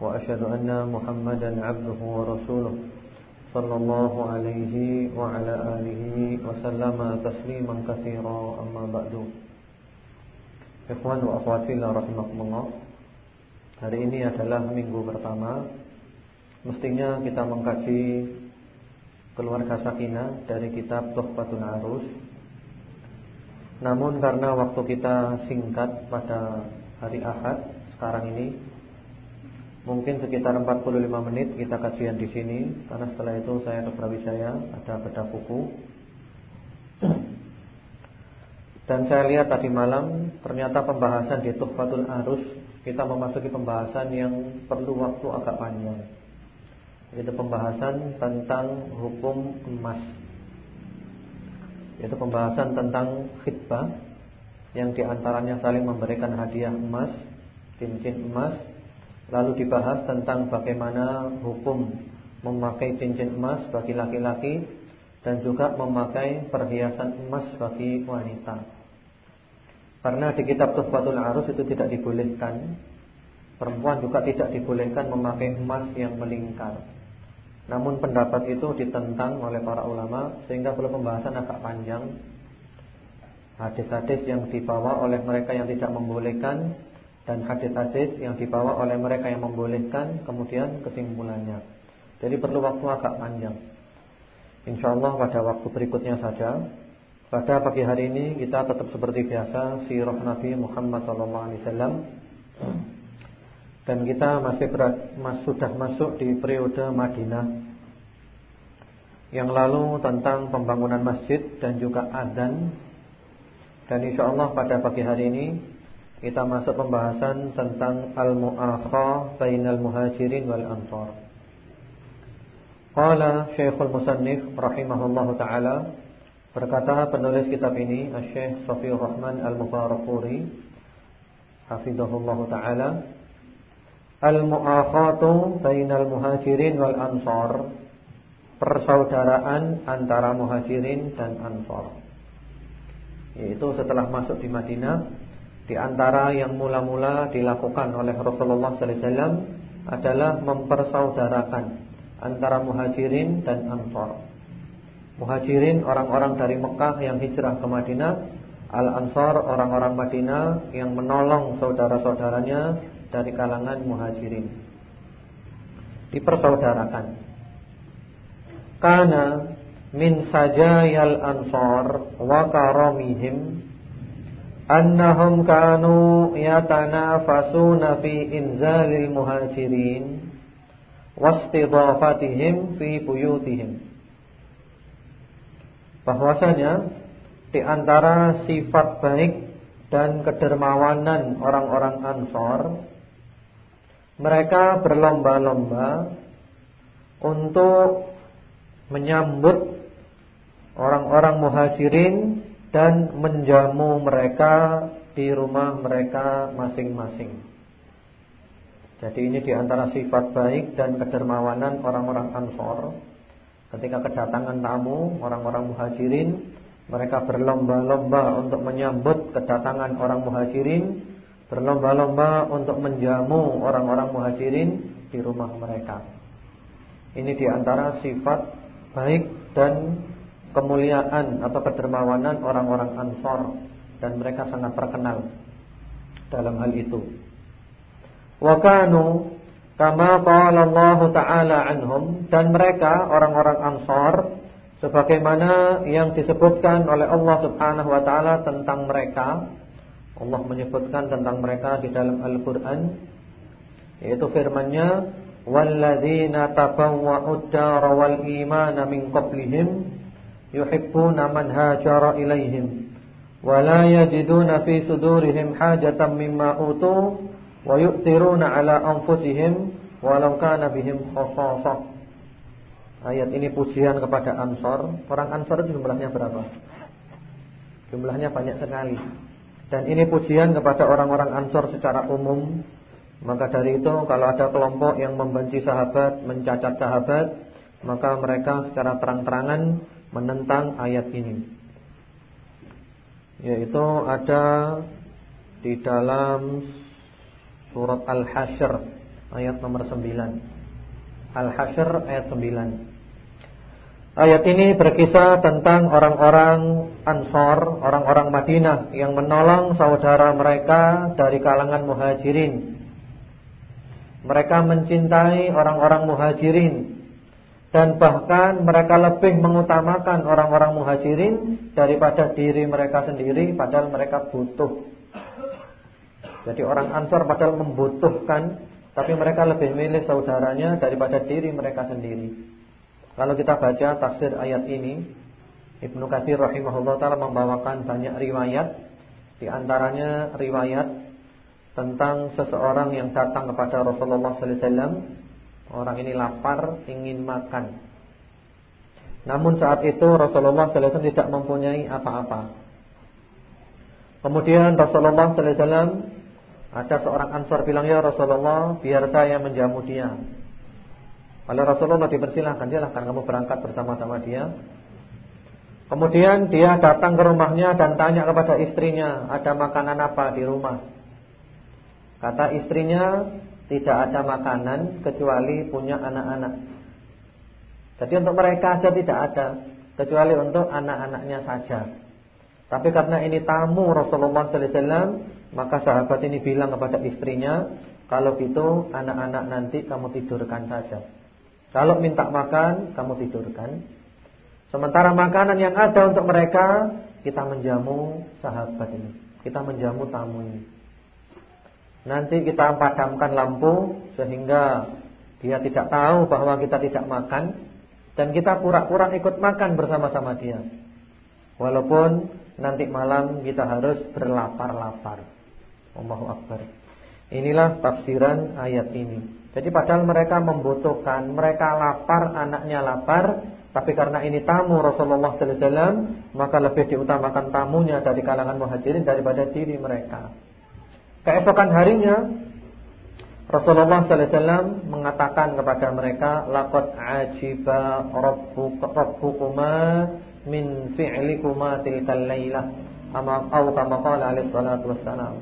وأشهد أن محمدا عبده ورسوله صلى الله عليه وعلى آله وسلم تسليما كثيرا أما بعد Ikhwan wa akhwat fillah rahimakumullah Hari ini adalah minggu pertama Mestinya kita mengkaji Keluarga Sakinah Dari kitab Tuhfatul Arus namun karena waktu kita singkat pada hari Ahad sekarang ini Mungkin sekitar 45 menit kita kajian di sini karena setelah itu saya ke Brawijaya ada bedah buku. Dan saya lihat tadi malam ternyata pembahasan di Tuhfatul Arus kita memasuki pembahasan yang perlu waktu agak panjang. Itu pembahasan tentang hukum emas yaitu pembahasan tentang khidbah yang di antaranya saling memberikan hadiah emas, cincin emas, lalu dibahas tentang bagaimana hukum memakai cincin emas bagi laki-laki dan juga memakai perhiasan emas bagi wanita. Karena di kitab Tuhfatul Arus itu tidak dibolehkan, perempuan juga tidak dibolehkan memakai emas yang melingkar. Namun pendapat itu ditentang oleh para ulama sehingga perlu pembahasan agak panjang. Hadis-hadis yang dibawa oleh mereka yang tidak membolehkan dan hadis-hadis yang dibawa oleh mereka yang membolehkan kemudian kesimpulannya. Jadi perlu waktu agak panjang. Insyaallah pada waktu berikutnya saja. Pada pagi hari ini kita tetap seperti biasa sirah Nabi Muhammad SAW dan kita masih berat, mas, sudah masuk di periode Madinah Yang lalu tentang pembangunan masjid dan juga adzan Dan insya Allah pada pagi hari ini Kita masuk pembahasan tentang Al-Mu'akha Bainal Muhajirin wal Ansar Qala Syekhul Musannif Rahimahullahu Ta'ala Berkata penulis kitab ini Syekh Sofiyur Rahman Al-Mubarakuri Hafidhahullahu Ta'ala Al-mu'akhatu bainal muhajirin wal ansar Persaudaraan antara muhajirin dan ansar Yaitu setelah masuk di Madinah Di antara yang mula-mula dilakukan oleh Rasulullah SAW Adalah mempersaudarakan Antara muhajirin dan ansar Muhajirin orang-orang dari Mekah yang hijrah ke Madinah Al-Ansar orang-orang Madinah yang menolong saudara-saudaranya dari kalangan muhajirin. Dipersaudarakan. Karena min sajayal ansar wa karamihim annahum kanu yatanafasuna fi inzalil muhajirin wastidafatihim fi buyutihim. Bahwasanya di antara sifat baik dan kedermawanan orang-orang Ansor mereka berlomba-lomba untuk menyambut orang-orang muhajirin dan menjamu mereka di rumah mereka masing-masing. Jadi ini di antara sifat baik dan kedermawanan orang-orang Ansor. Ketika kedatangan tamu orang-orang muhajirin, mereka berlomba-lomba untuk menyambut kedatangan orang muhajirin berlomba-lomba untuk menjamu orang-orang muhajirin di rumah mereka. Ini di antara sifat baik dan kemuliaan atau kedermawanan orang-orang Ansor dan mereka sangat terkenal dalam hal itu. Wa kanu kama qala Allah taala anhum dan mereka orang-orang Ansor sebagaimana yang disebutkan oleh Allah Subhanahu wa taala tentang mereka Allah menyebutkan tentang mereka di dalam Al-Qur'an yaitu firman-Nya walladzina tabawwa'ud dara wal imana min qablihim yuhibbuna man hajara ilaihim wa la yajiduna fi sudurihim hajatan mimma utu wa yu'thiruna ala anfusihim walau kana bihim khassasah. Ayat ini pujian kepada Ansor. Orang Ansor itu jumlahnya berapa? Jumlahnya banyak sekali. Dan ini pujian kepada orang-orang Ansor secara umum. Maka dari itu kalau ada kelompok yang membenci sahabat, mencacat sahabat, maka mereka secara terang-terangan menentang ayat ini. Yaitu ada di dalam surat Al-Hasyr ayat nomor 9. Al-Hasyr ayat 9. Ayat ini berkisah tentang orang-orang Ansor, orang-orang Madinah yang menolong saudara mereka dari kalangan Muhajirin. Mereka mencintai orang-orang Muhajirin dan bahkan mereka lebih mengutamakan orang-orang Muhajirin daripada diri mereka sendiri padahal mereka butuh. Jadi orang Ansor padahal membutuhkan tapi mereka lebih milih saudaranya daripada diri mereka sendiri. Kalau kita baca tafsir ayat ini, Ibnu Katsir rahimahullah taala membawakan banyak riwayat, di antaranya riwayat tentang seseorang yang datang kepada Rasulullah sallallahu alaihi wasallam. Orang ini lapar, ingin makan. Namun saat itu Rasulullah sallallahu alaihi wasallam tidak mempunyai apa-apa. Kemudian Rasulullah sallallahu alaihi wasallam ada seorang Ansar bilang, "Ya Rasulullah, biar saya menjamu dia." Oleh Rasulullah dipersilahkan silahkan kamu berangkat bersama-sama dia. Kemudian dia datang ke rumahnya dan tanya kepada istrinya, ada makanan apa di rumah? Kata istrinya, tidak ada makanan kecuali punya anak-anak. Jadi untuk mereka saja tidak ada, kecuali untuk anak-anaknya saja. Tapi karena ini tamu Rasulullah wasallam, maka sahabat ini bilang kepada istrinya, kalau gitu anak-anak nanti kamu tidurkan saja. Kalau minta makan, kamu tidurkan. Sementara makanan yang ada untuk mereka, kita menjamu sahabat ini. Kita menjamu tamu ini. Nanti kita padamkan lampu sehingga dia tidak tahu bahwa kita tidak makan dan kita pura-pura ikut makan bersama-sama dia. Walaupun nanti malam kita harus berlapar-lapar. Allahu akbar. Inilah tafsiran ayat ini. Jadi padahal mereka membutuhkan, mereka lapar, anaknya lapar, tapi karena ini tamu Rasulullah sallallahu alaihi wasallam, maka lebih diutamakan tamunya dari kalangan Muhajirin daripada diri mereka. Keesokan harinya Rasulullah sallallahu alaihi wasallam mengatakan kepada mereka, "Laqad ajiba rabbuka rabbukuma min fi'likuma tilkal lailah." Ama au kama qala alaihi salatu wassalam.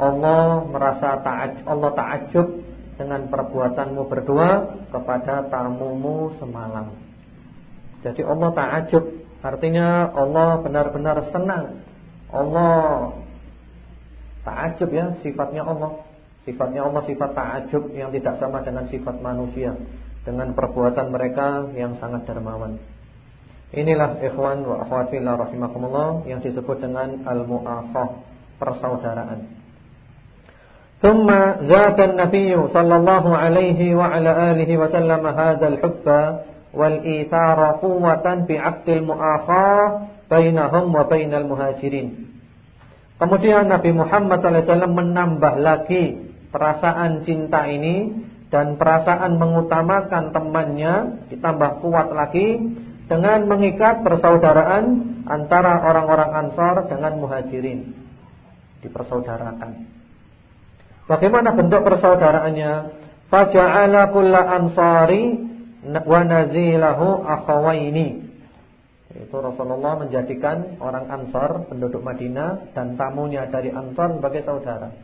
Allah merasa ta'ajub, Allah ta'ajub dengan perbuatanmu berdua kepada tamumu semalam. Jadi Allah ta'ajub Artinya Allah benar-benar senang Allah Ta'ajub ya sifatnya Allah. Sifatnya Allah sifat ta'ajub yang tidak sama dengan sifat manusia. Dengan perbuatan mereka yang sangat dermawan. Inilah ikhwan wa akhwati rahimahumullah yang disebut dengan al-mu'afah, persaudaraan. Thumma zatan nabiyu sallallahu alaihi wa ala alihi wa sallam Hadal hubba wal ithara quwwatan bi'abdil mu'afah bainahum wa bainal muhajirin. Kemudian Nabi Muhammad SAW menambah lagi perasaan cinta ini dan perasaan mengutamakan temannya ditambah kuat lagi dengan mengikat persaudaraan antara orang-orang Ansar dengan Muhajirin dipersaudarakan. Bagaimana bentuk persaudaraannya? Faja'ala kulla ansari wa nazilahu akhawaini. Itu Rasulullah menjadikan orang Ansar penduduk Madinah dan tamunya dari Ansar sebagai saudara.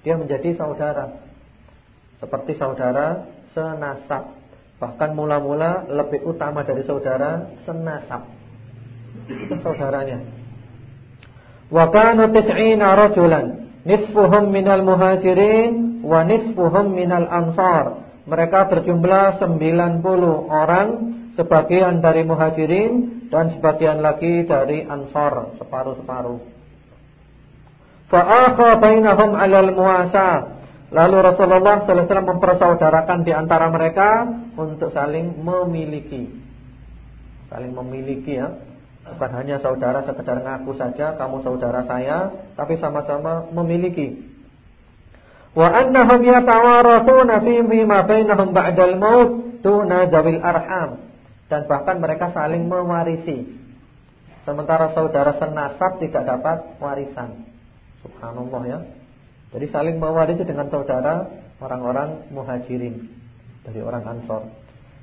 Dia menjadi saudara. Seperti saudara senasab. Bahkan mula-mula lebih utama dari saudara senasab. Itu saudaranya. Wa kanu tis'ina rajulan nisfuhum minal muhajirin wa nisfuhum minal ansar. Mereka berjumlah 90 orang, sebagian dari muhajirin dan sebagian lagi dari ansar, separuh-separuh. Fa'akha bainahum 'alal muasa. Lalu Rasulullah wasallam mempersaudarakan di antara mereka untuk saling memiliki. Saling memiliki ya. Bukan hanya saudara sekedar ngaku saja kamu saudara saya, tapi sama-sama memiliki. Wa annahum yatawarathuna fi ma bainahum ba'dal maut tuna zawil arham dan bahkan mereka saling mewarisi. Sementara saudara senasab tidak dapat warisan. Subhanallah ya. Jadi saling mewarisi dengan saudara orang-orang muhajirin dari orang Ansor.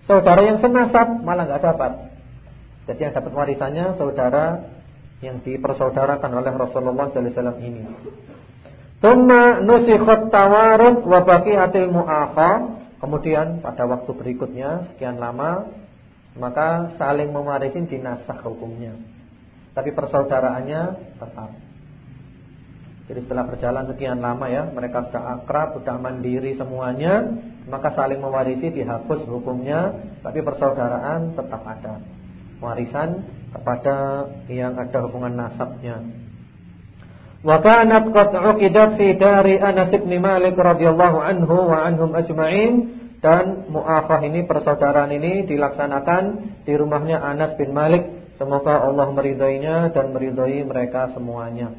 Saudara yang senasab malah nggak dapat. Jadi yang dapat warisannya saudara yang dipersaudarakan oleh Rasulullah sallallahu alaihi ini. Tsumma nusikhat tawarud wa baqiyatil mu'akha. Kemudian pada waktu berikutnya sekian lama maka saling mewarisi dinasah hukumnya. Tapi persaudaraannya tetap. Jadi setelah berjalan sekian lama ya, mereka sudah akrab, sudah mandiri semuanya, maka saling mewarisi dihapus hukumnya, tapi persaudaraan tetap ada. Warisan kepada yang ada hubungan nasabnya. Wa kanat qad uqidat fi dari Anas bin Malik radhiyallahu anhu wa anhum ajma'in dan muakhah ini persaudaraan ini dilaksanakan di rumahnya Anas bin Malik. Semoga Allah meridainya dan meridai mereka semuanya.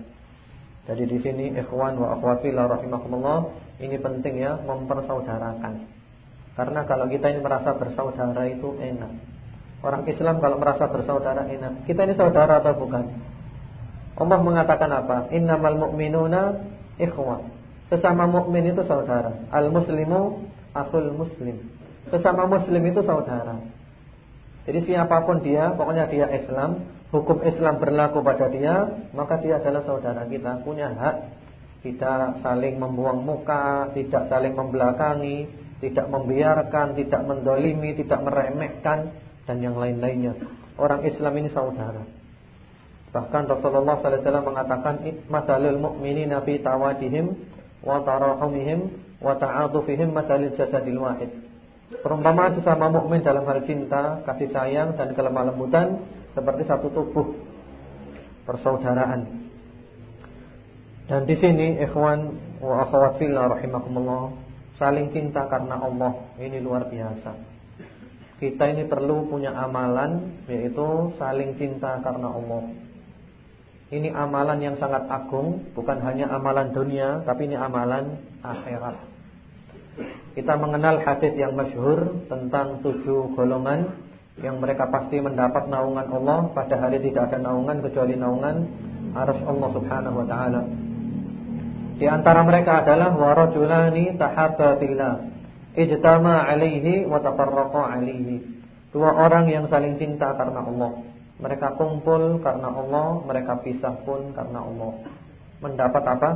Jadi di sini ikhwan wa akhwati la rahimakumullah, ini penting ya mempersaudarakan. Karena kalau kita ini merasa bersaudara itu enak. Orang Islam kalau merasa bersaudara enak. Kita ini saudara atau bukan? Allah mengatakan apa? Innamal mu'minuna ikhwah. Sesama mukmin itu saudara. Al-muslimu akhul muslim. Sesama muslim itu saudara. Jadi siapa pun dia, pokoknya dia Islam, hukum Islam berlaku pada dia, maka dia adalah saudara kita, punya hak tidak saling membuang muka, tidak saling membelakangi, tidak membiarkan, tidak mendolimi, tidak meremehkan dan yang lain-lainnya. Orang Islam ini saudara. Bahkan Rasulullah wasallam mengatakan masalul mu'minina fi tawadihim wa tarahumihim wa ta'atufihim masalil jasadil wahid. Perumpamaan sesama mukmin dalam hal cinta, kasih sayang dan kelemah lembutan seperti satu tubuh persaudaraan. Dan di sini ikhwan wa akhwat fillah rahimakumullah, saling cinta karena Allah ini luar biasa. Kita ini perlu punya amalan yaitu saling cinta karena Allah. Ini amalan yang sangat agung, bukan hanya amalan dunia, tapi ini amalan akhirat. Kita mengenal hadis yang masyhur tentang tujuh golongan yang mereka pasti mendapat naungan Allah pada hari tidak ada naungan kecuali naungan arsy Allah Subhanahu wa taala. Di antara mereka adalah warajulani tahabba ijtama alaihi wa tafarraqa alaihi. Dua orang yang saling cinta karena Allah. Mereka kumpul karena Allah, mereka pisah pun karena Allah. Mendapat apa?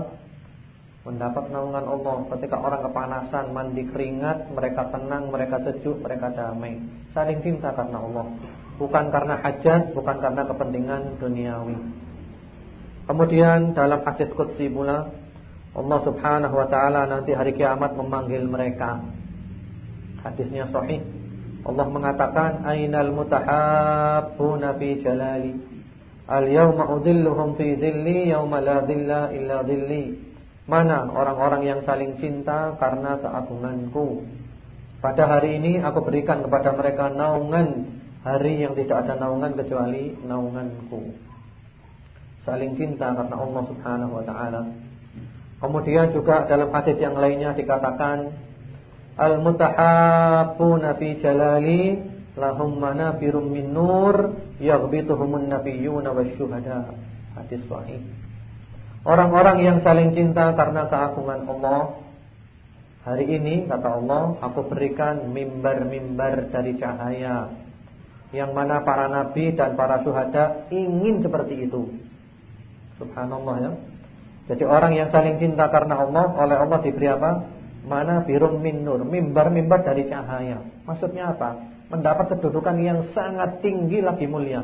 Mendapat naungan Allah. Ketika orang kepanasan, mandi keringat, mereka tenang, mereka sejuk, mereka damai. Saling cinta karena Allah. Bukan karena hajat, bukan karena kepentingan duniawi. Kemudian dalam hadis qudsi pula Allah Subhanahu wa taala nanti hari kiamat memanggil mereka. Hadisnya sahih Allah mengatakan ainal mutahabbuna fi jalali al-yawma udhilluhum fi dhilli yawma la dhilla illa dhilli mana orang-orang yang saling cinta karena keagunganku pada hari ini aku berikan kepada mereka naungan hari yang tidak ada naungan kecuali naunganku saling cinta karena Allah Subhanahu wa taala kemudian juga dalam hadis yang lainnya dikatakan Al-mutahabbuna fi jalali lahum manafirum min nur yaghbituhumun nabiyyuna wasyuhada. Hadis sahih. Orang-orang yang saling cinta karena keagungan Allah Hari ini kata Allah Aku berikan mimbar-mimbar dari cahaya Yang mana para nabi dan para syuhada Ingin seperti itu Subhanallah ya Jadi orang yang saling cinta karena Allah Oleh Allah diberi apa? Mana birum min nur, mimbar-mimbar dari cahaya. Maksudnya apa? Mendapat kedudukan yang sangat tinggi lagi mulia.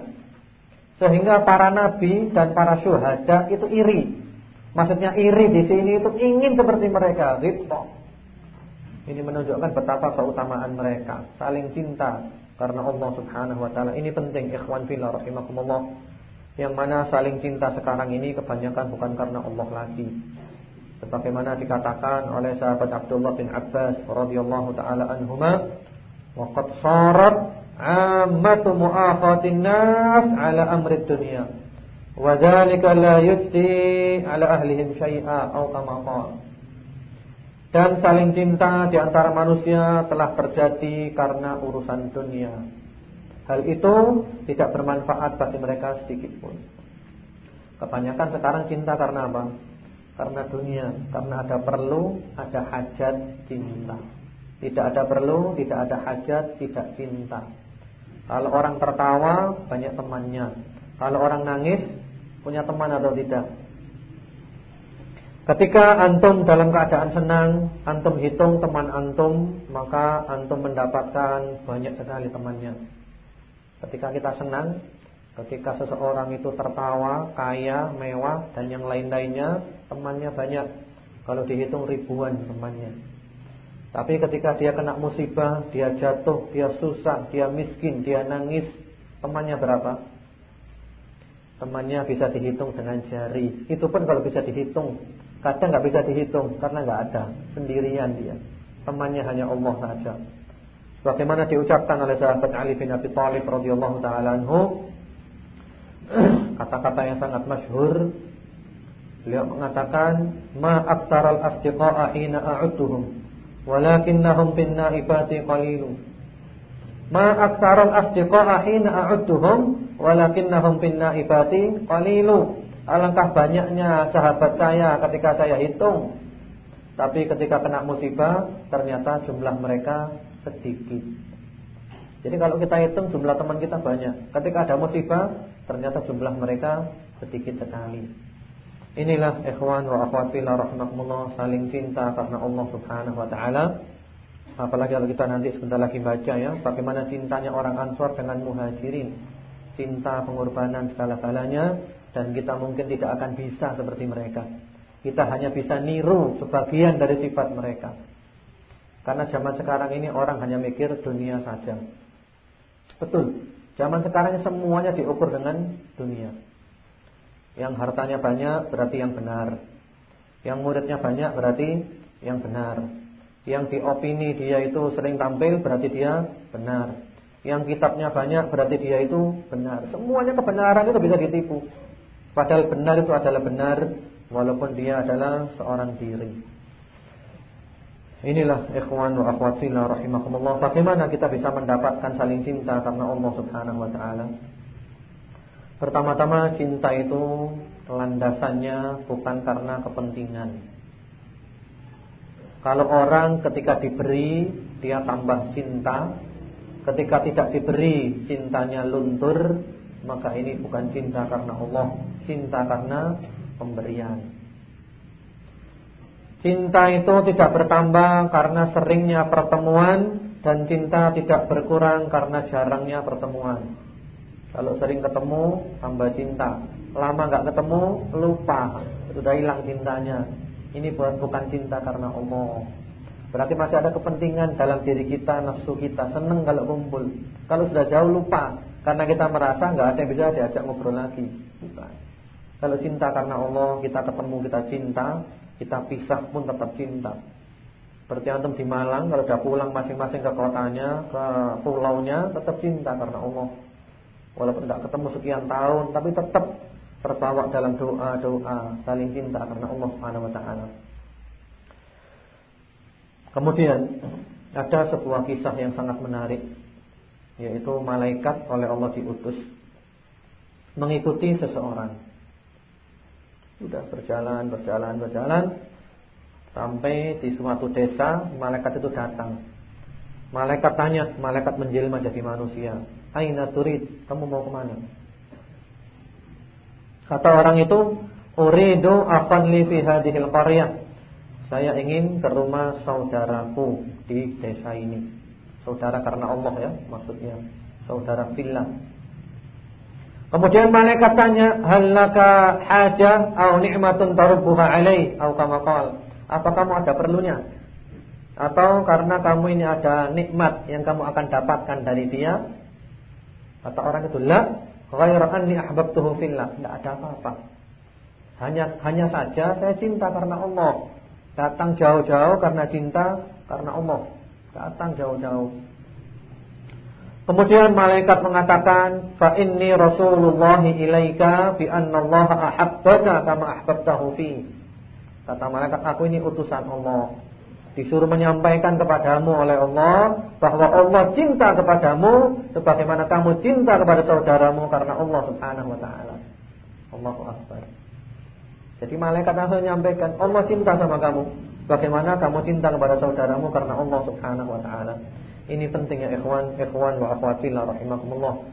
Sehingga para nabi dan para syuhada itu iri. Maksudnya iri di sini itu ingin seperti mereka, ridho. Ini menunjukkan betapa keutamaan mereka, saling cinta karena Allah Subhanahu wa taala. Ini penting ikhwan fillah rahimakumullah. Yang mana saling cinta sekarang ini kebanyakan bukan karena Allah lagi sebagaimana dikatakan oleh sahabat Abdullah bin Abbas radhiyallahu taala anhuma wa qad sarat ammatu mu'akhatin nas ala amri dunya wa dzalika la yusdi ala ahlihim kama qala Dan saling cinta di antara manusia telah terjadi karena urusan dunia. Hal itu tidak bermanfaat bagi mereka sedikit pun. Kebanyakan sekarang cinta karena apa? Karena dunia, karena ada perlu, ada hajat cinta. Tidak ada perlu, tidak ada hajat, tidak cinta. Kalau orang tertawa, banyak temannya. Kalau orang nangis, punya teman atau tidak? Ketika antum dalam keadaan senang, antum hitung teman antum, maka antum mendapatkan banyak sekali temannya. Ketika kita senang, ketika seseorang itu tertawa, kaya, mewah dan yang lain-lainnya, temannya banyak. Kalau dihitung ribuan temannya. Tapi ketika dia kena musibah, dia jatuh, dia susah, dia miskin, dia nangis, temannya berapa? Temannya bisa dihitung dengan jari. Itu pun kalau bisa dihitung Kadang nggak bisa dihitung karena nggak ada, sendirian dia. Temannya hanya Allah saja. Bagaimana diucapkan oleh sahabat Ali bin Abi Thalib radhiyallahu taala anhu kata-kata yang sangat masyhur beliau mengatakan ma aktaral asdiqa'a hina a'udduhum walakinnahum bin naibati qalilun ma aktaral asdiqa'a walakinnahum bin naibati qalilun Alangkah banyaknya sahabat saya ketika saya hitung. Tapi ketika kena musibah Ternyata jumlah mereka sedikit. Jadi kalau kita hitung jumlah teman kita banyak. Ketika ada musibah Ternyata jumlah mereka sedikit sekali. Inilah ikhwan wa akhwati la rahmatullah Saling cinta karena Allah subhanahu wa ta'ala. Apalagi kalau kita nanti sebentar lagi baca ya Bagaimana cintanya orang Ansor dengan muhajirin Cinta pengorbanan segala-galanya dan kita mungkin tidak akan bisa seperti mereka. Kita hanya bisa niru sebagian dari sifat mereka. Karena zaman sekarang ini orang hanya mikir dunia saja. Betul. Zaman sekarang semuanya diukur dengan dunia. Yang hartanya banyak berarti yang benar. Yang muridnya banyak berarti yang benar. Yang diopini dia itu sering tampil berarti dia benar. Yang kitabnya banyak berarti dia itu benar. Semuanya kebenaran itu bisa ditipu. Padahal benar itu adalah benar walaupun dia adalah seorang diri. Inilah ikhwan wa akhwat fillah rahimakumullah. Bagaimana kita bisa mendapatkan saling cinta karena Allah Subhanahu wa taala? Pertama-tama cinta itu landasannya bukan karena kepentingan. Kalau orang ketika diberi dia tambah cinta, ketika tidak diberi cintanya luntur, maka ini bukan cinta karena Allah, cinta karena pemberian. Cinta itu tidak bertambah karena seringnya pertemuan dan cinta tidak berkurang karena jarangnya pertemuan. Kalau sering ketemu tambah cinta, lama nggak ketemu lupa, sudah hilang cintanya. Ini bukan bukan cinta karena Allah. Berarti masih ada kepentingan dalam diri kita, nafsu kita, senang kalau kumpul. Kalau sudah jauh lupa, karena kita merasa nggak ada yang bisa diajak ngobrol lagi. Bukan. Kalau cinta karena Allah, kita ketemu, kita cinta, kita pisah pun tetap cinta. Seperti antum di Malang, kalau sudah pulang masing-masing ke kotanya, ke pulaunya, tetap cinta karena Allah. Walaupun tidak ketemu sekian tahun, tapi tetap terbawa dalam doa-doa saling cinta karena Allah Subhanahu wa taala. Kemudian ada sebuah kisah yang sangat menarik yaitu malaikat oleh Allah diutus mengikuti seseorang. Sudah berjalan, berjalan, berjalan Sampai di suatu desa Malaikat itu datang Malaikat tanya, malaikat menjelma jadi manusia Aina turid, kamu mau ke mana? Kata orang itu Uridu afan li fi hadhil qaryah Saya ingin ke rumah saudaraku di desa ini Saudara karena Allah ya maksudnya Saudara fillah Kemudian malaikat tanya, "Halaka hajah atau ni'matun tarubbuha alaih?" Atau kama qala, "Apa kamu ada perlunya?" Atau karena kamu ini ada nikmat yang kamu akan dapatkan dari dia? Kata orang itu, "La, ghairu anni ahbabtuhu fillah." Tidak ada apa-apa. Hanya hanya saja saya cinta karena Allah. Datang jauh-jauh karena cinta karena Allah. Datang jauh-jauh. Kemudian malaikat mengatakan, "Fa inni Rasulullah ilaika bi anna Allah ahabbaka kama ahbabtahu fi." Kata malaikat, "Aku ini utusan Allah. disuruh menyampaikan kepadamu oleh Allah bahwa Allah cinta kepadamu sebagaimana kamu cinta kepada saudaramu karena Allah Subhanahu wa taala. Allahu akbar. Jadi malaikat langsung menyampaikan Allah cinta sama kamu bagaimana kamu cinta kepada saudaramu karena Allah Subhanahu wa taala. Ini penting ya ikhwan, ikhwan wa akhwati rahimakumullah.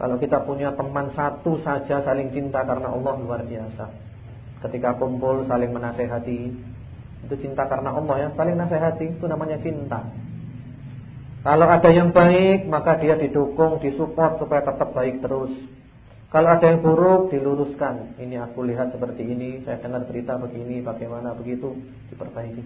Kalau kita punya teman satu saja saling cinta karena Allah luar biasa. Ketika kumpul saling menasehati, itu cinta karena Allah ya, saling nasihati itu namanya cinta. Kalau ada yang baik, maka dia didukung, disupport supaya tetap baik terus. Kalau ada yang buruk, diluruskan. Ini aku lihat seperti ini, saya dengar berita begini, bagaimana begitu, diperbaiki.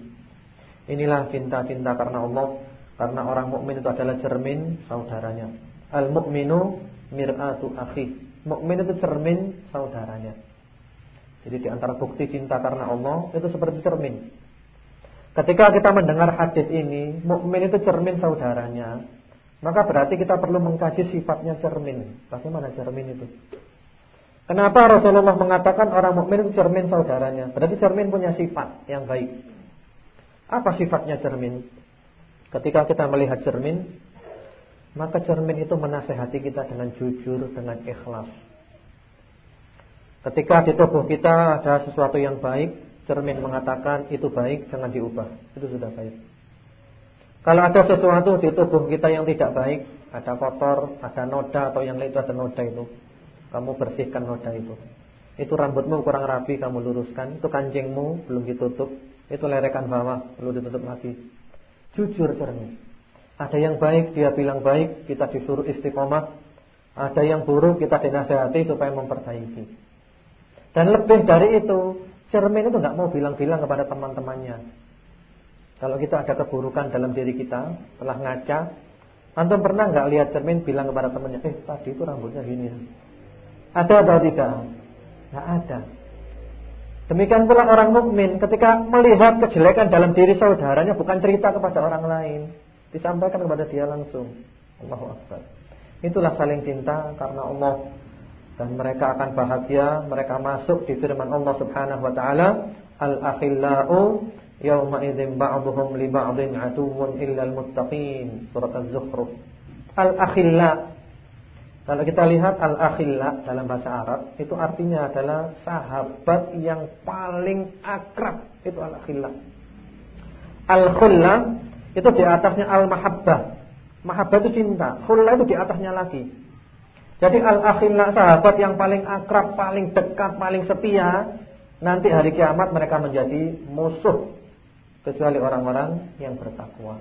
Inilah cinta-cinta karena Allah, karena orang mukmin itu adalah cermin saudaranya. Al-mukminu mir'atu akhi. Mukmin itu cermin saudaranya. Jadi di antara bukti cinta karena Allah itu seperti cermin. Ketika kita mendengar hadis ini, mukmin itu cermin saudaranya, maka berarti kita perlu mengkaji sifatnya cermin. Bagaimana cermin itu? Kenapa Rasulullah mengatakan orang mukmin itu cermin saudaranya? Berarti cermin punya sifat yang baik. Apa sifatnya cermin? Ketika kita melihat cermin, maka cermin itu menasehati kita dengan jujur, dengan ikhlas. Ketika di tubuh kita ada sesuatu yang baik, cermin mengatakan itu baik, jangan diubah. Itu sudah baik. Kalau ada sesuatu di tubuh kita yang tidak baik, ada kotor, ada noda atau yang lain itu ada noda itu, kamu bersihkan noda itu. Itu rambutmu kurang rapi, kamu luruskan. Itu kancingmu belum ditutup, itu lerekan bawah, perlu ditutup lagi. Jujur cermin. Ada yang baik, dia bilang baik, kita disuruh istiqomah. Ada yang buruk, kita dinasehati supaya memperbaiki. Dan lebih dari itu, Cermin itu nggak mau bilang-bilang kepada teman-temannya. Kalau kita ada keburukan dalam diri kita, telah ngaca, antum pernah nggak lihat cermin bilang kepada temannya, eh tadi itu rambutnya gini. Ada atau tidak? Nggak ada. Demikian pula orang mukmin ketika melihat kejelekan dalam diri saudaranya bukan cerita kepada orang lain, disampaikan kepada dia langsung. Allahu Akbar. Itulah saling cinta karena Allah dan mereka akan bahagia mereka masuk di firman Allah Subhanahu wa taala al-akhillau yauma idzin ba'dhum li ba'dhin aduwwun illa al-muttaqin surat az-zukhruf al-akhilla kalau kita lihat al-akhilla dalam bahasa Arab itu artinya adalah sahabat yang paling akrab. Itu al-akhilla. Al-khulla itu di atasnya al-mahabbah. Mahabbah itu cinta. Khulla itu di atasnya lagi. Jadi al-akhillah sahabat yang paling akrab, paling dekat, paling setia, nanti hari kiamat mereka menjadi musuh kecuali orang-orang yang bertakwa.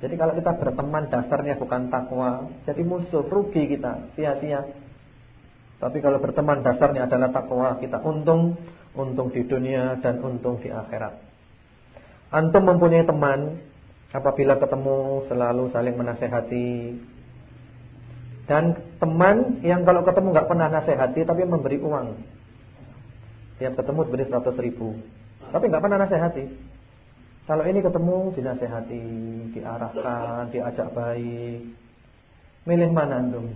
Jadi kalau kita berteman dasarnya bukan takwa, jadi musuh, rugi kita, sia-sia. Tapi kalau berteman dasarnya adalah takwa, kita untung, untung di dunia dan untung di akhirat. Antum mempunyai teman, apabila ketemu selalu saling menasehati, dan teman yang kalau ketemu nggak pernah nasihati tapi memberi uang. Tiap ketemu diberi 100 ribu. Tapi nggak pernah nasihati. Kalau ini ketemu dinasehati, diarahkan, diajak baik. Milih mana antum?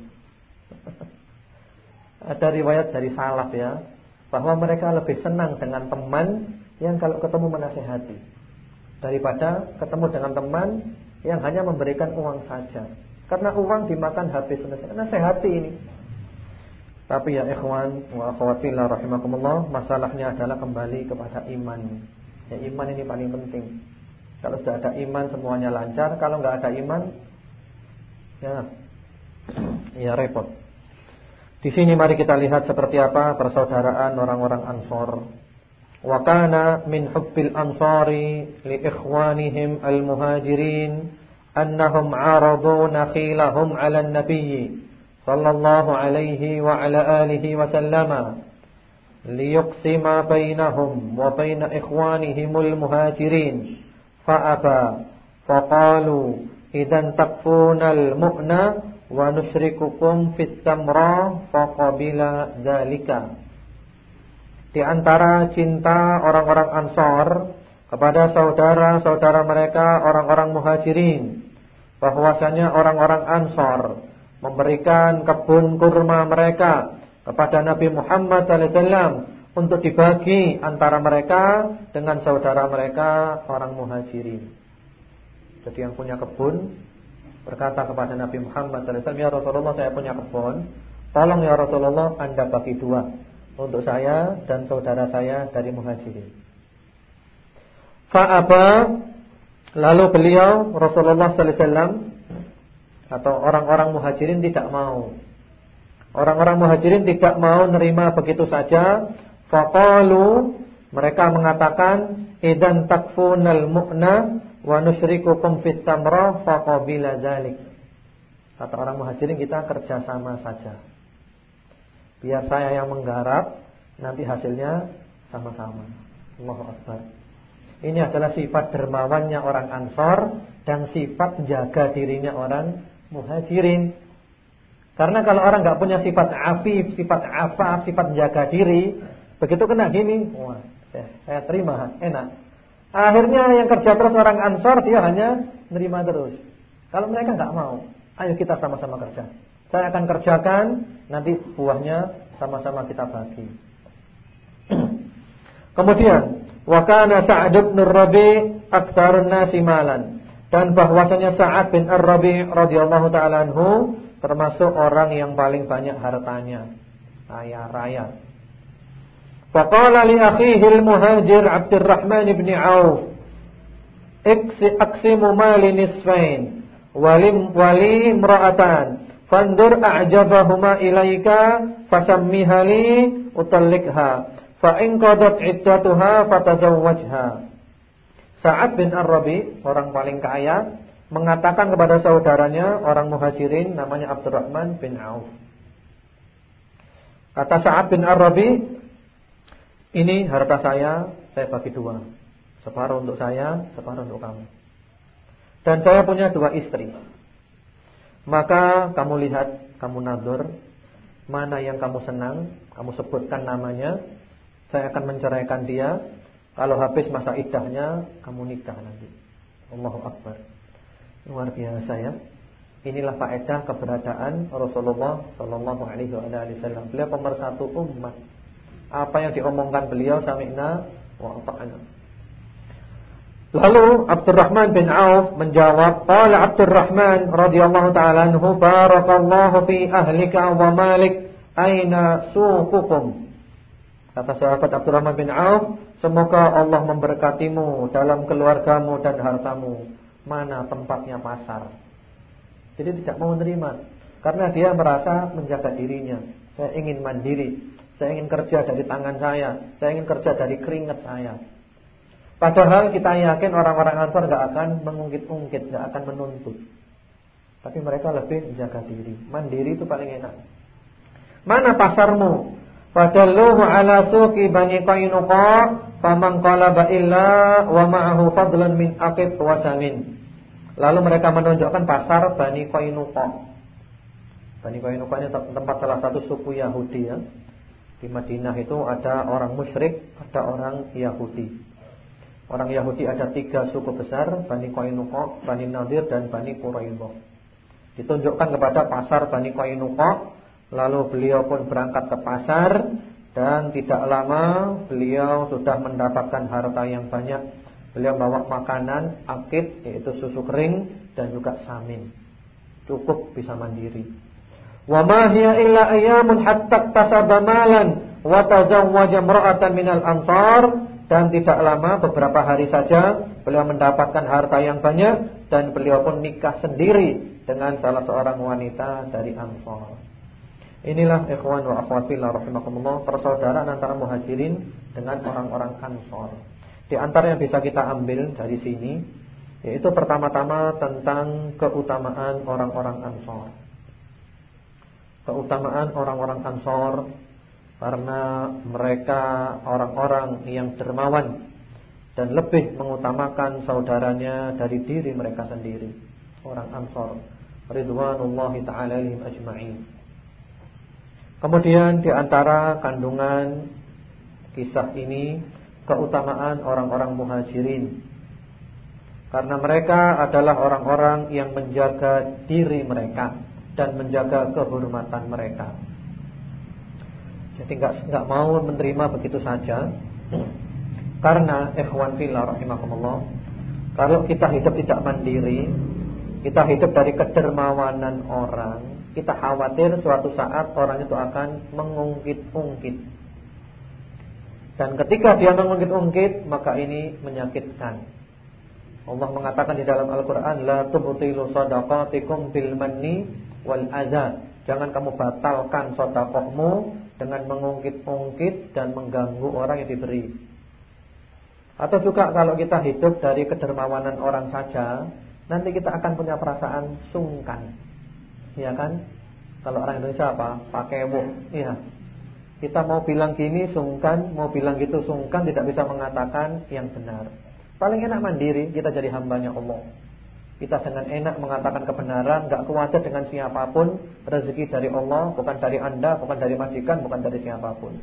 Ada riwayat dari salaf ya, bahwa mereka lebih senang dengan teman yang kalau ketemu menasehati daripada ketemu dengan teman yang hanya memberikan uang saja. Karena uang dimakan habis Karena sehati ini. Tapi ya ikhwan wa akhwatillah rahimakumullah, masalahnya adalah kembali kepada iman. Ya iman ini paling penting. Kalau sudah ada iman semuanya lancar, kalau nggak ada iman ya ya repot. Di sini mari kita lihat seperti apa persaudaraan orang-orang Ansor. Wa kana min hubbil ansari li ikhwanihim al-muhajirin annahum 'aradu nakhilahum 'ala an-nabiyyi صلى الله عليه وعلى آله وسلم ليقسم بينهم وبين إخوانهم المهاجرين فأبى فقالوا إذا تكفون المؤنى ونشرككم في التمرة فقبل ذلك Di antara cinta orang-orang Ansar kepada saudara-saudara mereka orang-orang muhajirin bahwasanya orang-orang Ansar memberikan kebun kurma mereka kepada Nabi Muhammad SAW untuk dibagi antara mereka dengan saudara mereka orang muhajirin. Jadi yang punya kebun berkata kepada Nabi Muhammad SAW, Ya Rasulullah saya punya kebun, tolong ya Rasulullah anda bagi dua untuk saya dan saudara saya dari muhajirin. Fa'aba lalu beliau Rasulullah SAW atau orang-orang muhajirin tidak mau. Orang-orang muhajirin tidak mau nerima begitu saja. Faqalu mereka mengatakan idan takfunal mu'na wa nusyrikukum fit tamra faqabila dzalik. Kata orang muhajirin kita kerjasama saja. Biar saya yang menggarap, nanti hasilnya sama-sama. Allahu Akbar. Ini adalah sifat dermawannya orang Ansor dan sifat jaga dirinya orang Muhajirin. Karena kalau orang nggak punya sifat afif, sifat afaf, sifat jaga diri, begitu kena gini, wah, saya terima, enak. Akhirnya yang kerja terus orang Ansor dia hanya nerima terus. Kalau mereka nggak mau, ayo kita sama-sama kerja. Saya akan kerjakan, nanti buahnya sama-sama kita bagi. Kemudian, wa kana Sa'ad bin Rabi' aktsarun nasi malan. Dan bahwasanya Sa'ad bin Ar-Rabi' radhiyallahu taala anhu termasuk orang yang paling banyak hartanya. Kaya raya. Faqala li akhihi al-muhajir Abdurrahman bin Auf, "Aqsimu mali nisfain, walim wali imra'atan, fandur a'jabahuma ilaika fasammiha li utallikha, fa in qadat iddatuha fatazawwajha." Sa'ad bin Ar-Rabi, orang paling kaya, mengatakan kepada saudaranya orang Muhajirin namanya Abdurrahman bin Auf. Kata Sa'ad bin Ar-Rabi, ini harta saya, saya bagi dua. Separuh untuk saya, separuh untuk kamu. Dan saya punya dua istri. Maka kamu lihat, kamu nadur, mana yang kamu senang, kamu sebutkan namanya. Saya akan menceraikan dia. Kalau habis masa iddahnya, kamu nikah nanti. Allahu Akbar. Luar biasa ya. Inilah faedah keberadaan Rasulullah Sallallahu Alaihi Wasallam. Beliau pemersatu umat. Apa yang diomongkan beliau sami'na wa ata'na. Lalu Abdurrahman bin Auf menjawab, qala Abdurrahman radhiyallahu taala anhu, barakallahu fi ahlika wa malik, aina suqukum? Kata sahabat Abdurrahman bin Auf, semoga Allah memberkatimu dalam keluargamu dan hartamu. Mana tempatnya pasar? Jadi tidak mau menerima karena dia merasa menjaga dirinya. Saya ingin mandiri. Saya ingin kerja dari tangan saya, saya ingin kerja dari keringat saya. Padahal kita yakin orang-orang Ansar nggak akan mengungkit-ungkit, nggak akan menuntut. Tapi mereka lebih menjaga diri. Mandiri itu paling enak. Mana pasarmu? Fadalluhu ala suqi Bani Qainuqa faman qalaba illa wa ma'ahu fadlan min aqib wa samin. Lalu mereka menunjukkan pasar Bani Qainuqa. Bani Qainuqa ini tempat salah satu suku Yahudi ya. Di Madinah itu ada orang musyrik, ada orang Yahudi. Orang Yahudi ada tiga suku besar, Bani Qainuqa, Bani Nadir dan Bani Quraidah. Ditunjukkan kepada pasar Bani Qainuqa, lalu beliau pun berangkat ke pasar dan tidak lama beliau sudah mendapatkan harta yang banyak. Beliau bawa makanan akid yaitu susu kering dan juga samin. Cukup bisa mandiri. Wa ma hiya illa ayamun hatta tasaba malan wa tazawwaja imra'atan minal ansar dan tidak lama beberapa hari saja beliau mendapatkan harta yang banyak dan beliau pun nikah sendiri dengan salah seorang wanita dari Ansar. Inilah ikhwan wa akhwat fillah rahimakumullah persaudaraan antara muhajirin dengan orang-orang Ansar. Di antara yang bisa kita ambil dari sini yaitu pertama-tama tentang keutamaan orang-orang Ansar keutamaan orang-orang Ansor karena mereka orang-orang yang dermawan dan lebih mengutamakan saudaranya dari diri mereka sendiri. Orang Ansor ridwanullahi taala alaihim ajma'in kemudian di antara kandungan kisah ini keutamaan orang-orang muhajirin karena mereka adalah orang-orang yang menjaga diri mereka dan menjaga kehormatan mereka. Jadi nggak nggak mau menerima begitu saja. Karena ikhwan fillah rahimakumullah, kalau kita hidup tidak mandiri, kita hidup dari kedermawanan orang, kita khawatir suatu saat orang itu akan mengungkit-ungkit. Dan ketika dia mengungkit-ungkit, maka ini menyakitkan. Allah mengatakan di dalam Al-Qur'an, "La tubtilu shadaqatikum bil manni wal adza." Jangan kamu batalkan sedekahmu dengan mengungkit-ungkit dan mengganggu orang yang diberi. Atau juga kalau kita hidup dari kedermawanan orang saja, nanti kita akan punya perasaan sungkan. Iya kan? Kalau orang Indonesia apa? Pakai bu. Iya. Kita mau bilang gini sungkan, mau bilang gitu sungkan, tidak bisa mengatakan yang benar. Paling enak mandiri, kita jadi hambanya Allah. Kita dengan enak mengatakan kebenaran, nggak khawatir dengan siapa pun, rezeki dari Allah, bukan dari Anda, bukan dari majikan, bukan dari siapa pun.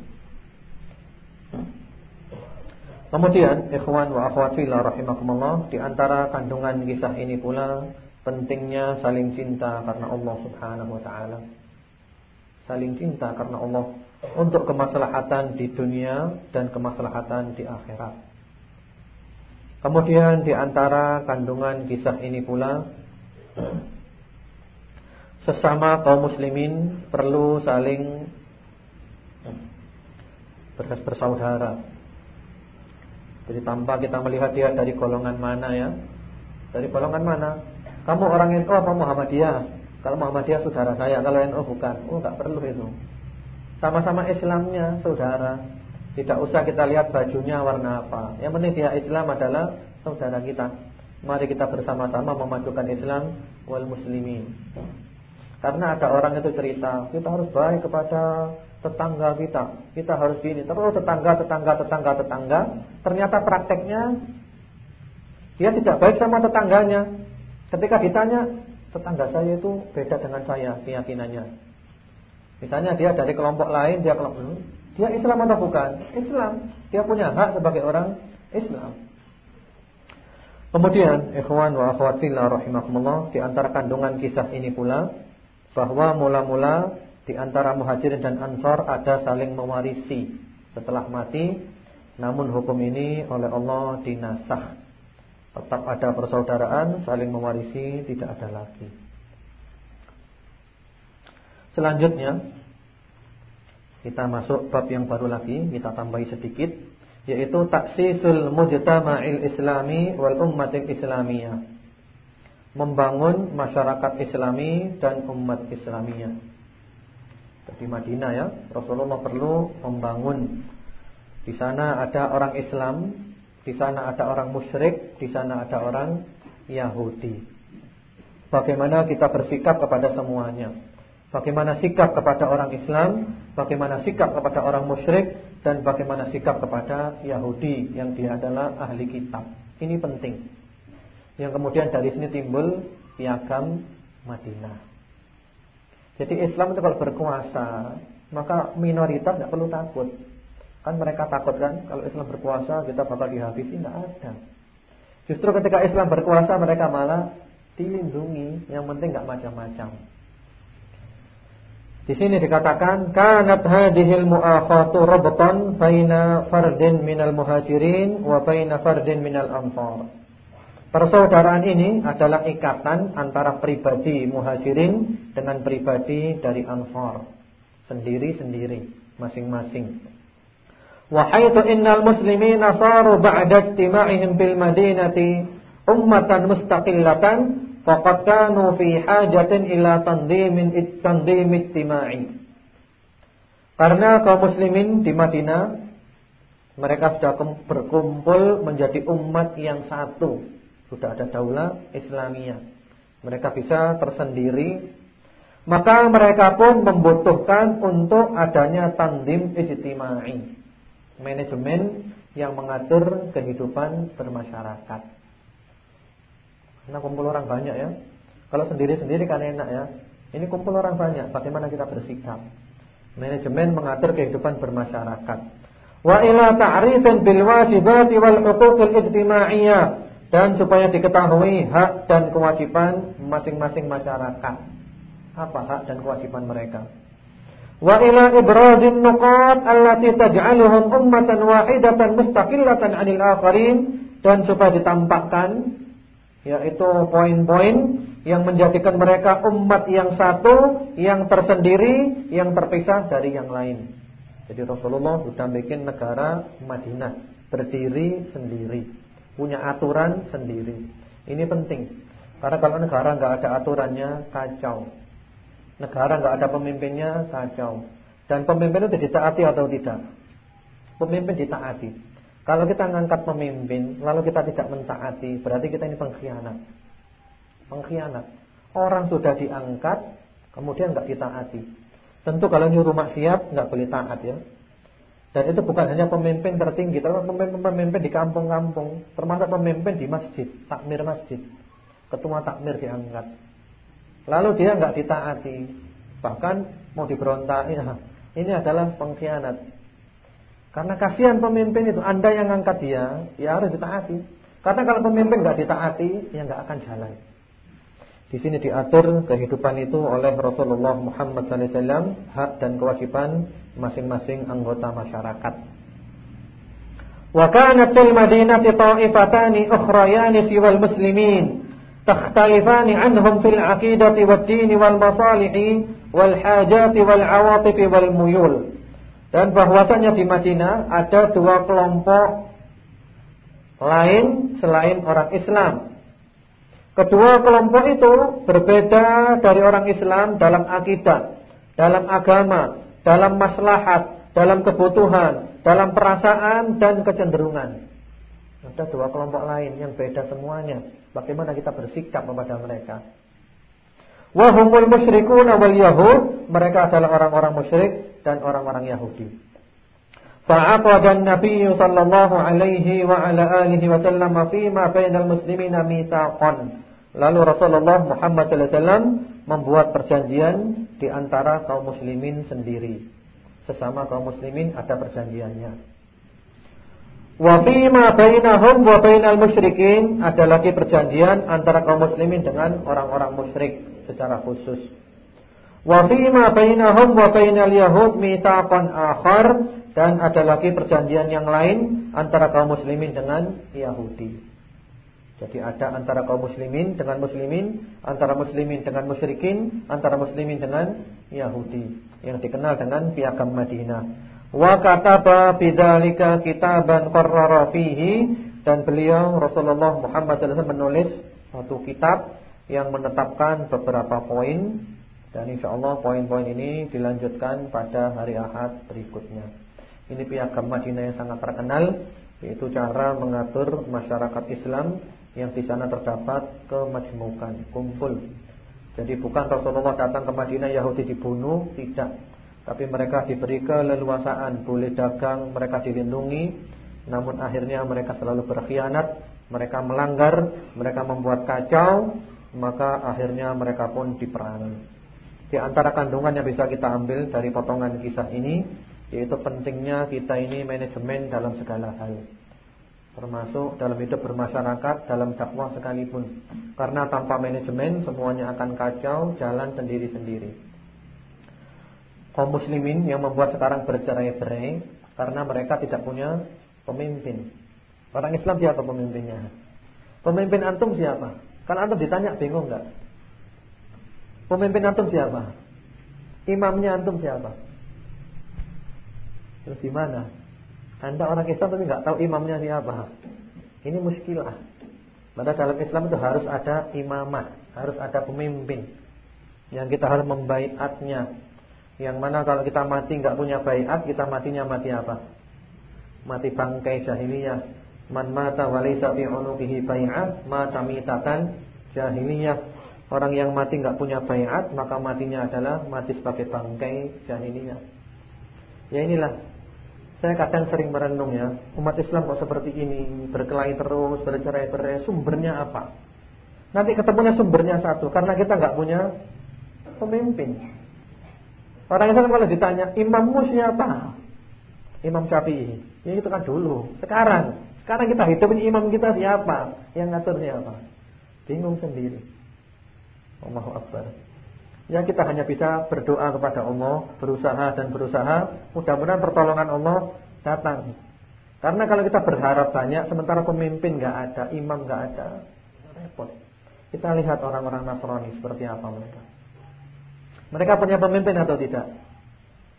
Kemudian ikhwan wa akhwat fillah rahimakumullah di antara kandungan kisah ini pula pentingnya saling cinta karena Allah Subhanahu wa taala. Saling cinta karena Allah untuk kemaslahatan di dunia dan kemaslahatan di akhirat. Kemudian di antara kandungan kisah ini pula sesama kaum muslimin perlu saling bersaudara jadi tanpa kita melihat dia dari golongan mana ya. Dari golongan mana? Kamu orang NU apa Muhammadiyah? Kalau Muhammadiyah saudara saya, kalau NU bukan. Oh, enggak perlu itu. Sama-sama Islamnya saudara. Tidak usah kita lihat bajunya warna apa. Yang penting dia Islam adalah saudara kita. Mari kita bersama-sama memajukan Islam wal muslimin. Karena ada orang itu cerita, kita harus baik kepada tetangga kita. Kita harus gini. Terus tetangga, tetangga, tetangga, tetangga. Ternyata prakteknya dia tidak baik sama tetangganya. Ketika ditanya, tetangga saya itu beda dengan saya keyakinannya. Misalnya dia dari kelompok lain, dia kelompok hmm, dia Islam atau bukan? Islam. Dia punya hak sebagai orang Islam. Kemudian, ikhwan wa akhwat fillah rahimakumullah, di antara kandungan kisah ini pula bahwa mula-mula di antara muhajirin dan ansar ada saling mewarisi setelah mati, namun hukum ini oleh Allah dinasah. Tetap ada persaudaraan, saling mewarisi, tidak ada lagi. Selanjutnya kita masuk bab yang baru lagi, kita tambahi sedikit yaitu taksisul mujtama'il islami wal ummatil islamiyah membangun masyarakat Islami dan umat Islamiyah. Di Madinah ya, Rasulullah perlu membangun. Di sana ada orang Islam, di sana ada orang musyrik, di sana ada orang Yahudi. Bagaimana kita bersikap kepada semuanya? Bagaimana sikap kepada orang Islam, bagaimana sikap kepada orang musyrik dan bagaimana sikap kepada Yahudi yang dia adalah ahli kitab. Ini penting. Yang kemudian dari sini timbul piagam Madinah. Jadi Islam itu kalau berkuasa, maka minoritas tidak perlu takut. Kan mereka takut kan kalau Islam berkuasa kita bakal dihabisi, tidak ada. Justru ketika Islam berkuasa mereka malah dilindungi, yang penting nggak macam-macam. Di sini dikatakan kanat hadhil mu'akhatu rabtan baina fardin minal muhajirin wa baina fardin minal ansar. Persaudaraan ini adalah ikatan antara pribadi muhajirin dengan pribadi dari ansar. Sendiri-sendiri, masing-masing. Innal muslimina saru ba'da istima'ihim bil madinati ummatan mustaqillatan faqad kanu fi hajatin ila tandimin tandim ittima'i. Karena kaum muslimin di Madinah mereka sudah berkumpul menjadi umat yang satu sudah ada daulah Islamiyah. Mereka bisa tersendiri. Maka mereka pun membutuhkan untuk adanya tandim ijtimai. Manajemen yang mengatur kehidupan bermasyarakat. Karena kumpul orang banyak ya. Kalau sendiri-sendiri kan enak ya. Ini kumpul orang banyak, bagaimana kita bersikap? Manajemen mengatur kehidupan bermasyarakat. Wa ila ta'rifin bil wajibati wal huquqil ijtimaiyah dan supaya diketahui hak dan kewajiban masing-masing masyarakat. Apa hak dan kewajiban mereka? Wa ila ibrazin nuqat allati taj'aluhum ummatan wahidatan mustaqillatan 'anil akharin dan supaya ditampakkan yaitu poin-poin yang menjadikan mereka umat yang satu, yang tersendiri, yang terpisah dari yang lain. Jadi Rasulullah sudah bikin negara Madinah berdiri sendiri, punya aturan sendiri. Ini penting. Karena kalau negara nggak ada aturannya kacau. Negara nggak ada pemimpinnya kacau. Dan pemimpin itu ditaati atau tidak? Pemimpin ditaati. Kalau kita ngangkat pemimpin lalu kita tidak mentaati, berarti kita ini pengkhianat. Pengkhianat. Orang sudah diangkat kemudian nggak ditaati. Tentu kalau nyuruh maksiat nggak boleh taat ya. Dan itu bukan hanya pemimpin tertinggi, tapi pemimpin-pemimpin di kampung-kampung, termasuk pemimpin di masjid, takmir masjid. Ketua takmir diangkat. Lalu dia nggak ditaati, bahkan mau diberontak. Ya, ini adalah pengkhianat. Karena kasihan pemimpin itu, Anda yang ngangkat dia, ya harus ditaati. Karena kalau pemimpin nggak ditaati, ya nggak akan jalan. Di sini diatur kehidupan itu oleh Rasulullah Muhammad SAW hak dan kewajiban masing-masing anggota masyarakat. Wa kanat fil madinati ta'ifatani ukhrayani siwal muslimin din wal masalih wal hajat wal awatif wal muyul. Dan bahwasanya di Madinah ada dua kelompok lain selain orang Islam Kedua kelompok itu berbeda dari orang Islam dalam akidah, dalam agama, dalam maslahat, dalam kebutuhan, dalam perasaan dan kecenderungan. Ada dua kelompok lain yang beda semuanya. Bagaimana kita bersikap kepada mereka? Wahumul musyrikun wal yahud, mereka adalah orang-orang musyrik dan orang-orang Yahudi. Fa'aqada an-nabiy sallallahu alaihi wa ala alihi wa sallam fi ma bainal muslimina mitsaqan. Lalu Rasulullah Muhammad SAW membuat perjanjian di antara kaum muslimin sendiri. Sesama kaum muslimin ada perjanjiannya. Wa ma bainahum wa bainal musyrikin ada lagi perjanjian antara kaum muslimin dengan orang-orang musyrik secara khusus. Wa ma bainahum wa bainal yahud mitsaqan akhar dan ada lagi perjanjian yang lain antara kaum muslimin dengan Yahudi. Jadi ada antara kaum muslimin dengan muslimin, antara muslimin dengan musyrikin, antara muslimin dengan Yahudi yang dikenal dengan piagam Madinah. Wa kataba bidzalika kitaban qarrara fihi dan beliau Rasulullah Muhammad SAW menulis satu kitab yang menetapkan beberapa poin dan insya Allah poin-poin ini dilanjutkan pada hari Ahad berikutnya. Ini piagam Madinah yang sangat terkenal yaitu cara mengatur masyarakat Islam yang di sana terdapat kemajmukan, kumpul. Jadi bukan Rasulullah datang ke Madinah Yahudi dibunuh, tidak. Tapi mereka diberi keleluasaan, boleh dagang, mereka dilindungi, namun akhirnya mereka selalu berkhianat, mereka melanggar, mereka membuat kacau, maka akhirnya mereka pun diperangi. Di antara kandungan yang bisa kita ambil dari potongan kisah ini yaitu pentingnya kita ini manajemen dalam segala hal. Termasuk dalam hidup bermasyarakat, dalam dakwah sekalipun. Karena tanpa manajemen semuanya akan kacau, jalan sendiri-sendiri. Kaum muslimin yang membuat sekarang bercerai-berai karena mereka tidak punya pemimpin. Orang Islam siapa pemimpinnya? Pemimpin antum siapa? Kan antum ditanya bingung enggak? Pemimpin antum siapa? Imamnya antum siapa? Terus di mana? Anda orang Islam tapi nggak tahu imamnya siapa. Ini muskilah. Padahal dalam Islam itu harus ada imamah, harus ada pemimpin. Yang kita harus membaiatnya. Yang mana kalau kita mati nggak punya baiat, kita matinya mati apa? Mati bangkai jahiliyah. Man mata walaysa fi unuqihi bai'at, mata mitatan jahiliyah. Orang yang mati nggak punya baiat, maka matinya adalah mati sebagai bangkai jahiliyah. Ya inilah saya kadang sering merenung ya, umat Islam kok seperti ini, berkelahi terus, bercerai-berai, sumbernya apa? Nanti ketemunya sumbernya satu, karena kita nggak punya pemimpin. Orang Islam kalau ditanya, imammu siapa? Imam Syafi'i. Ya itu kan dulu. Sekarang, sekarang kita hidupin imam kita siapa? Yang ngatur siapa? Bingung sendiri. Allahu Akbar. Ya kita hanya bisa berdoa kepada Allah, berusaha dan berusaha, mudah-mudahan pertolongan Allah datang. Karena kalau kita berharap banyak sementara pemimpin nggak ada, imam nggak ada, repot. Kita lihat orang-orang Nasrani seperti apa mereka. Mereka punya pemimpin atau tidak?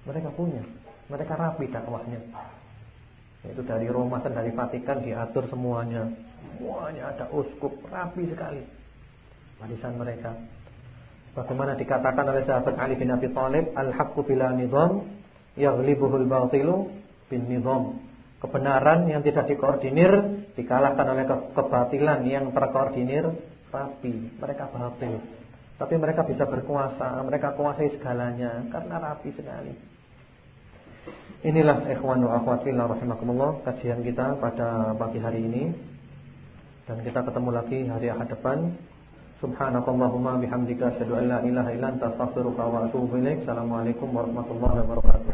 Mereka punya. Mereka rapi dakwahnya. Itu dari Roma dan dari Vatikan diatur semuanya. Semuanya ada uskup, rapi sekali. Warisan mereka. Bagaimana dikatakan oleh sahabat Ali bin Abi Thalib, al-haqqu bila nizam yaghlibuhul batilu bin nizam. Kebenaran yang tidak dikoordinir dikalahkan oleh kebatilan yang terkoordinir rapi. Mereka batil. Tapi mereka bisa berkuasa, mereka kuasai segalanya karena rapi sekali. Inilah ikhwan wa akhwat fillah rahimakumullah kajian kita pada pagi hari ini. Dan kita ketemu lagi hari Ahad depan. Subhanakallahumma bihamdika asyhadu an la ilaha illa anta astaghfiruka wa atubu ilaik. Assalamualaikum warahmatullahi wabarakatuh.